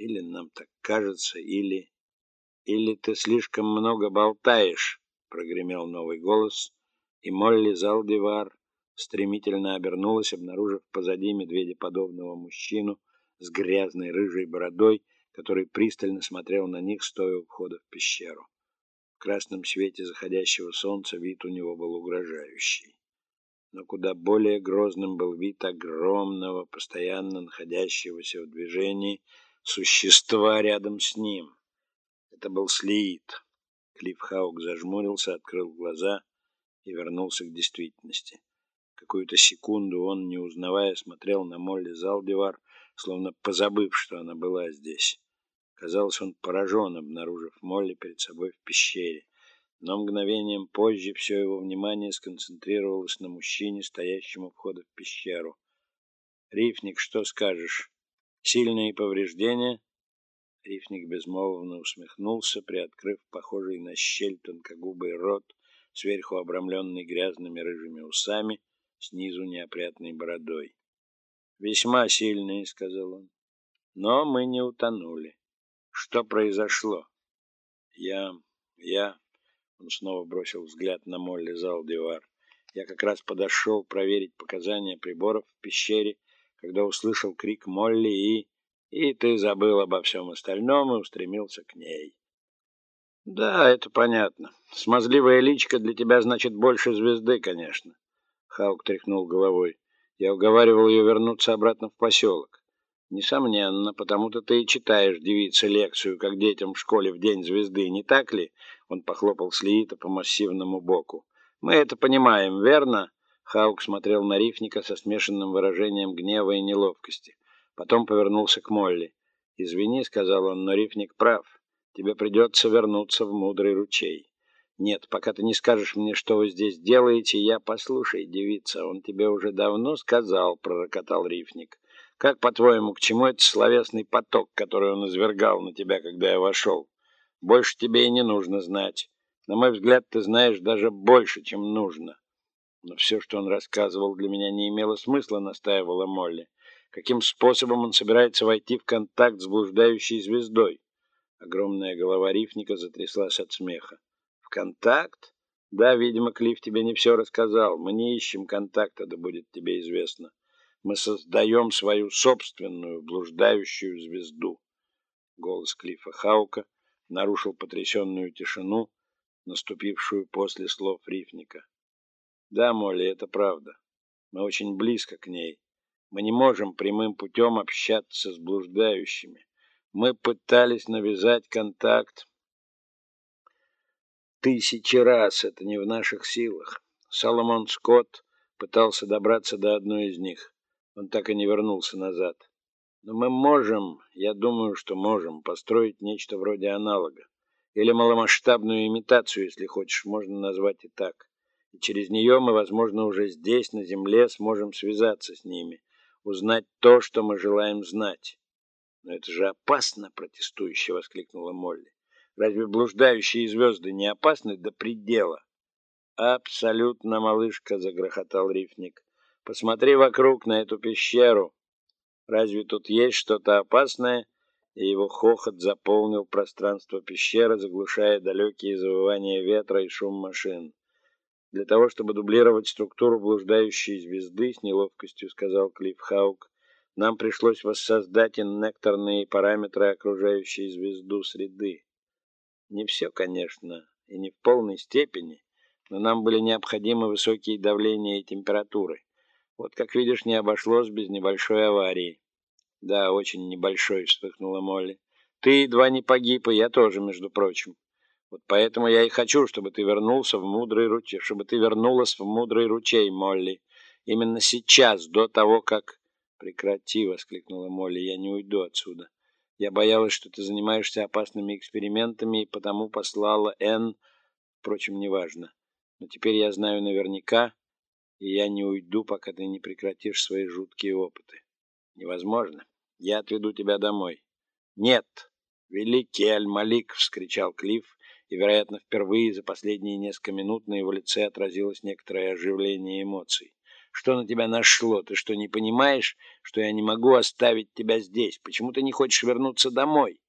Или нам так кажется, или... Или ты слишком много болтаешь, прогремел новый голос, и Молли Залдивар стремительно обернулась, обнаружив позади медведеподобного мужчину с грязной рыжей бородой, который пристально смотрел на них, стоя у входа в пещеру. В красном свете заходящего солнца вид у него был угрожающий. Но куда более грозным был вид огромного, постоянно находящегося в движении существа рядом с ним. Это был Слиит. Клифф Хаук зажмурился, открыл глаза и вернулся к действительности. Какую-то секунду он, не узнавая, смотрел на Молли Залдивар, словно позабыв, что она была здесь. Казалось, он поражен, обнаружив Молли перед собой в пещере. Но мгновением позже все его внимание сконцентрировалось на мужчине, стоящем у входа в пещеру. «Рифник, что скажешь? Сильные повреждения?» Рифник безмолвно усмехнулся, приоткрыв похожий на щель тонкогубый рот, сверху обрамленный грязными рыжими усами, снизу неопрятной бородой. «Весьма сильные», — сказал он. «Но мы не утонули. Что произошло?» «Я... я...» Он снова бросил взгляд на Молли Залдивар. «Я как раз подошел проверить показания приборов в пещере, когда услышал крик Молли и...» «И ты забыл обо всем остальном и устремился к ней». «Да, это понятно. Смазливая личка для тебя значит больше звезды, конечно». Хаук тряхнул головой. Я уговаривал ее вернуться обратно в поселок. Несомненно, потому-то ты и читаешь девице лекцию, как детям в школе в день звезды, не так ли? Он похлопал Слиита по массивному боку. Мы это понимаем, верно? Хаук смотрел на Рифника со смешанным выражением гнева и неловкости. Потом повернулся к Молли. «Извини», — сказал он, — «но Рифник прав. Тебе придется вернуться в мудрый ручей». Нет, пока ты не скажешь мне, что вы здесь делаете, я послушай, девица, он тебе уже давно сказал, пророкотал рифник. Как, по-твоему, к чему этот словесный поток, который он извергал на тебя, когда я вошел? Больше тебе и не нужно знать. На мой взгляд, ты знаешь даже больше, чем нужно. Но все, что он рассказывал, для меня не имело смысла, настаивала Молли. Каким способом он собирается войти в контакт с блуждающей звездой? Огромная голова рифника затряслась от смеха. Контакт? Да, видимо, Клифф тебе не все рассказал. Мы не ищем контакта, да будет тебе известно. Мы создаем свою собственную блуждающую звезду. Голос Клиффа Хаука нарушил потрясенную тишину, наступившую после слов Рифника. Да, Молли, это правда. Мы очень близко к ней. Мы не можем прямым путем общаться с блуждающими. Мы пытались навязать контакт, тысячи раз. Это не в наших силах. Соломон Скотт пытался добраться до одной из них. Он так и не вернулся назад. Но мы можем, я думаю, что можем, построить нечто вроде аналога. Или маломасштабную имитацию, если хочешь, можно назвать и так. И через нее мы, возможно, уже здесь, на Земле, сможем связаться с ними, узнать то, что мы желаем знать. «Но это же опасно!» — протестующе воскликнула Молли. Разве блуждающие звезды не опасны до предела? Абсолютно, малышка, загрохотал рифник. Посмотри вокруг на эту пещеру. Разве тут есть что-то опасное? И его хохот заполнил пространство пещеры, заглушая далекие завывания ветра и шум машин. Для того, чтобы дублировать структуру блуждающей звезды, с неловкостью сказал Клифф Хаук, нам пришлось воссоздать иннекторные параметры окружающей звезду среды. Не все, конечно, и не в полной степени, но нам были необходимы высокие давления и температуры. Вот, как видишь, не обошлось без небольшой аварии. Да, очень небольшой, вспыхнула Молли. Ты едва не погиб, и я тоже, между прочим. Вот поэтому я и хочу, чтобы ты вернулся в мудрый ручей, чтобы ты вернулась в мудрый ручей, Молли. Именно сейчас, до того, как... Прекрати, воскликнула Молли, я не уйду отсюда. Я боялась, что ты занимаешься опасными экспериментами, и потому послала Н. Впрочем, неважно. Но теперь я знаю наверняка, и я не уйду, пока ты не прекратишь свои жуткие опыты. Невозможно. Я отведу тебя домой. Нет! Великий Аль-Малик! — вскричал Клифф, и, вероятно, впервые за последние несколько минут на его лице отразилось некоторое оживление эмоций. Что на тебя нашло? Ты что, не понимаешь, что я не могу оставить тебя здесь? Почему ты не хочешь вернуться домой?